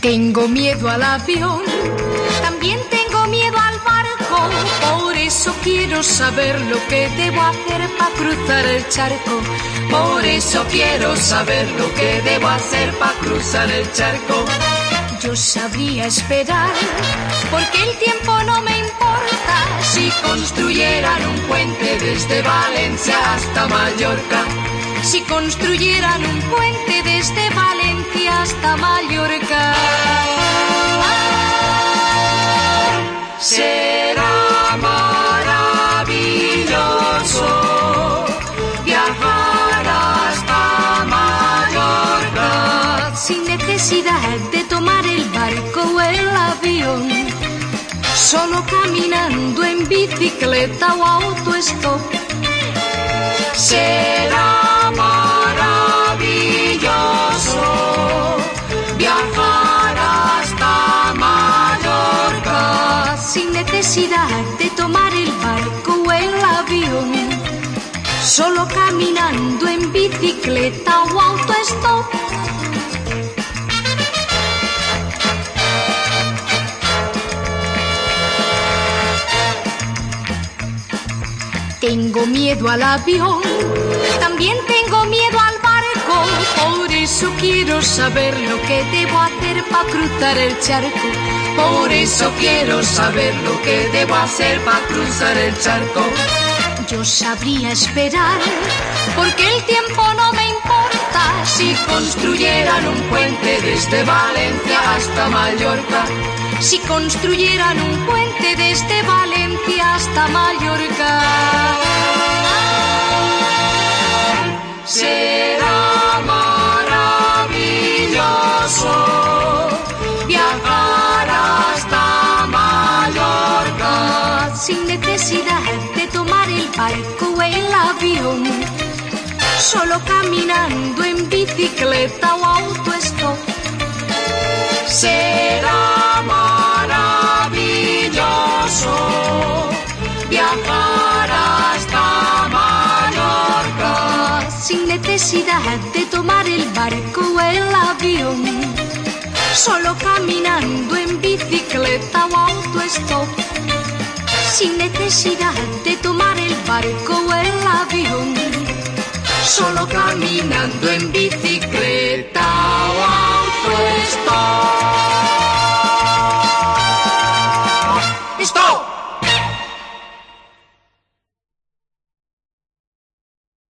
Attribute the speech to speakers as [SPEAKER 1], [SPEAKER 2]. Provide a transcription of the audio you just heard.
[SPEAKER 1] Tengo miedo al avión, también tengo miedo al barco, por eso quiero saber lo que debo hacer para cruzar el charco. Por eso quiero saber lo que debo hacer para cruzar el charco. Yo sabría esperar, porque el tiempo no me importa. Si construyeran un puente desde Valencia hasta Mallorca. Si construyeran un puente desde Valencia hasta Mallorca. Será maravilloso viajar hasta Mallorca sin necesidad de tomar el barco o el avión. Solo caminando en bicicleta o autostop. Será necesidad de tomar el barco o el avión. Solo caminando en bicicleta o autostop. Tengo miedo al avión, también tengo miedo al por eso quiero saber lo que debo hacer para cruzar el charco. Por eso quiero saber lo que debo hacer para cruzar el charco. Yo sabría esperar, porque el tiempo no me importa. Si construyeran un puente desde Valencia hasta Mallorca. Si construyeran un puente desde Valencia hasta Mallorca. Será sin necesidad de tomar el barco o el avión. Solo caminando en bicicleta o autostop. Será maravilloso viajar hasta Mallorca sin necesidad de tomar el barco o el avión. Solo caminando en bicicleta o autostop. Sin necesidad de tomar el barco o el avión. Solo caminando en bicicleta